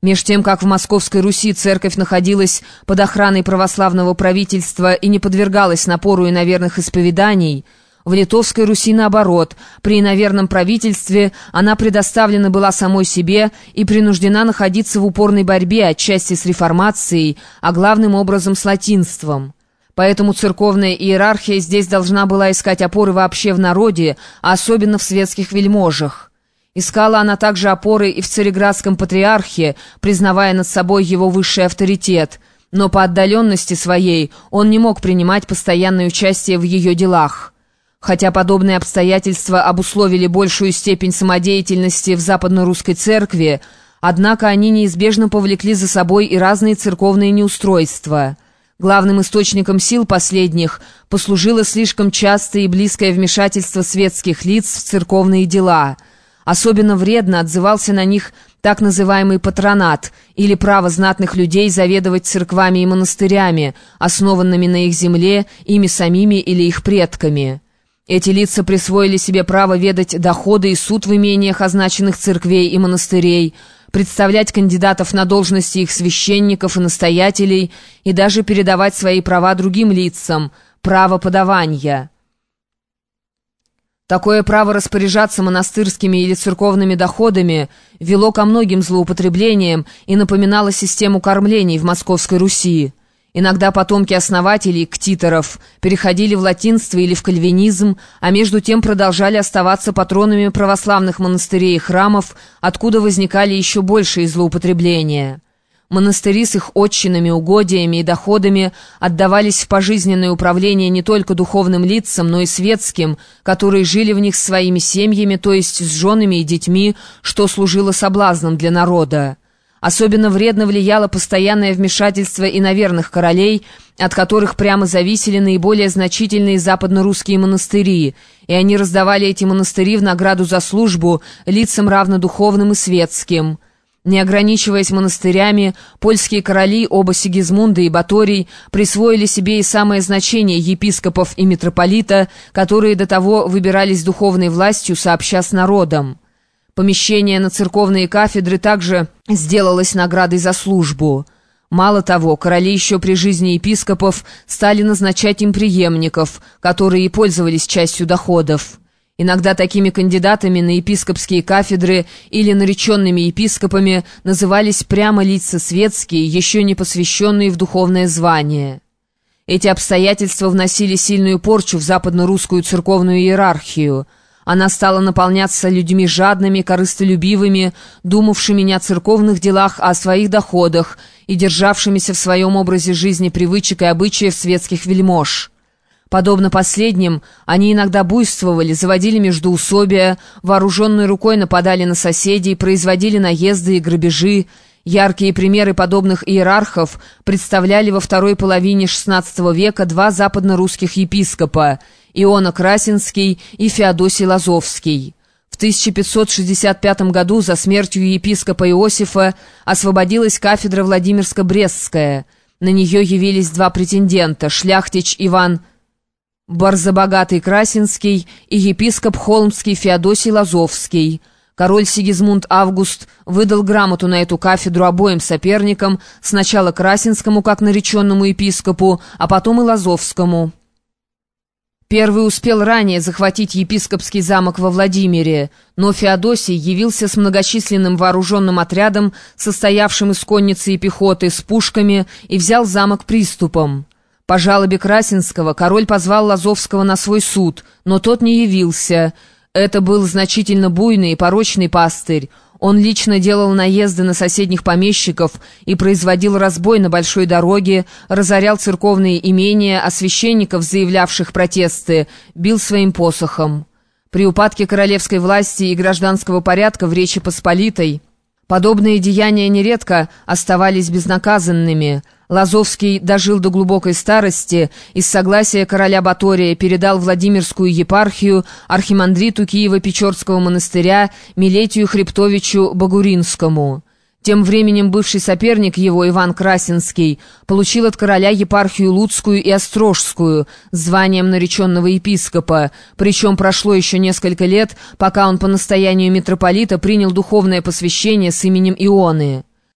Меж тем, как в Московской Руси церковь находилась под охраной православного правительства и не подвергалась напору иноверных исповеданий, в Литовской Руси, наоборот, при иноверном правительстве она предоставлена была самой себе и принуждена находиться в упорной борьбе отчасти с реформацией, а главным образом с латинством. Поэтому церковная иерархия здесь должна была искать опоры вообще в народе, а особенно в светских вельможах. Искала она также опоры и в цареградском патриархе, признавая над собой его высший авторитет, но по отдаленности своей он не мог принимать постоянное участие в ее делах. Хотя подобные обстоятельства обусловили большую степень самодеятельности в западно-русской церкви, однако они неизбежно повлекли за собой и разные церковные неустройства. Главным источником сил последних послужило слишком частое и близкое вмешательство светских лиц в церковные дела – Особенно вредно отзывался на них так называемый патронат, или право знатных людей заведовать церквами и монастырями, основанными на их земле, ими самими или их предками. Эти лица присвоили себе право ведать доходы и суд в имениях означенных церквей и монастырей, представлять кандидатов на должности их священников и настоятелей и даже передавать свои права другим лицам, право подавания. Такое право распоряжаться монастырскими или церковными доходами вело ко многим злоупотреблениям и напоминало систему кормлений в Московской Руси. Иногда потомки основателей, ктиторов, переходили в латинство или в кальвинизм, а между тем продолжали оставаться патронами православных монастырей и храмов, откуда возникали еще большие злоупотребления. Монастыри с их отчинами, угодиями и доходами отдавались в пожизненное управление не только духовным лицам, но и светским, которые жили в них своими семьями, то есть с женами и детьми, что служило соблазном для народа. Особенно вредно влияло постоянное вмешательство иноверных королей, от которых прямо зависели наиболее значительные западно-русские монастыри, и они раздавали эти монастыри в награду за службу лицам равнодуховным и светским – не ограничиваясь монастырями, польские короли, оба Сигизмунда и Баторий, присвоили себе и самое значение епископов и митрополита, которые до того выбирались духовной властью сообща с народом. Помещение на церковные кафедры также сделалось наградой за службу. Мало того, короли еще при жизни епископов стали назначать им преемников, которые и пользовались частью доходов. Иногда такими кандидатами на епископские кафедры или нареченными епископами назывались прямо лица светские, еще не посвященные в духовное звание. Эти обстоятельства вносили сильную порчу в западно-русскую церковную иерархию. Она стала наполняться людьми жадными, корыстолюбивыми, думавшими не о церковных делах, а о своих доходах и державшимися в своем образе жизни привычек и обычаев светских вельмож. Подобно последним, они иногда буйствовали, заводили междоусобия, вооруженной рукой нападали на соседей, производили наезды и грабежи. Яркие примеры подобных иерархов представляли во второй половине XVI века два западно-русских епископа – Иона Красинский и Феодосий Лазовский. В 1565 году за смертью епископа Иосифа освободилась кафедра Владимирско-Брестская. На нее явились два претендента – шляхтич Иван Барзабогатый Красинский и епископ Холмский Феодосий Лазовский. Король Сигизмунд Август выдал грамоту на эту кафедру обоим соперникам, сначала Красинскому как нареченному епископу, а потом и Лазовскому. Первый успел ранее захватить епископский замок во Владимире, но Феодосий явился с многочисленным вооруженным отрядом, состоявшим из конницы и пехоты, с пушками, и взял замок приступом. По жалобе Красинского король позвал Лазовского на свой суд, но тот не явился. Это был значительно буйный и порочный пастырь. Он лично делал наезды на соседних помещиков и производил разбой на большой дороге, разорял церковные имения, а священников, заявлявших протесты, бил своим посохом. При упадке королевской власти и гражданского порядка в Речи Посполитой подобные деяния нередко оставались безнаказанными – Лазовский дожил до глубокой старости, из согласия короля Батория передал Владимирскую епархию архимандриту Киева-Печорского монастыря Милетию Хребтовичу Багуринскому. Тем временем бывший соперник его, Иван Красинский, получил от короля епархию Луцкую и Острожскую, званием нареченного епископа, причем прошло еще несколько лет, пока он по настоянию митрополита принял духовное посвящение с именем Ионы.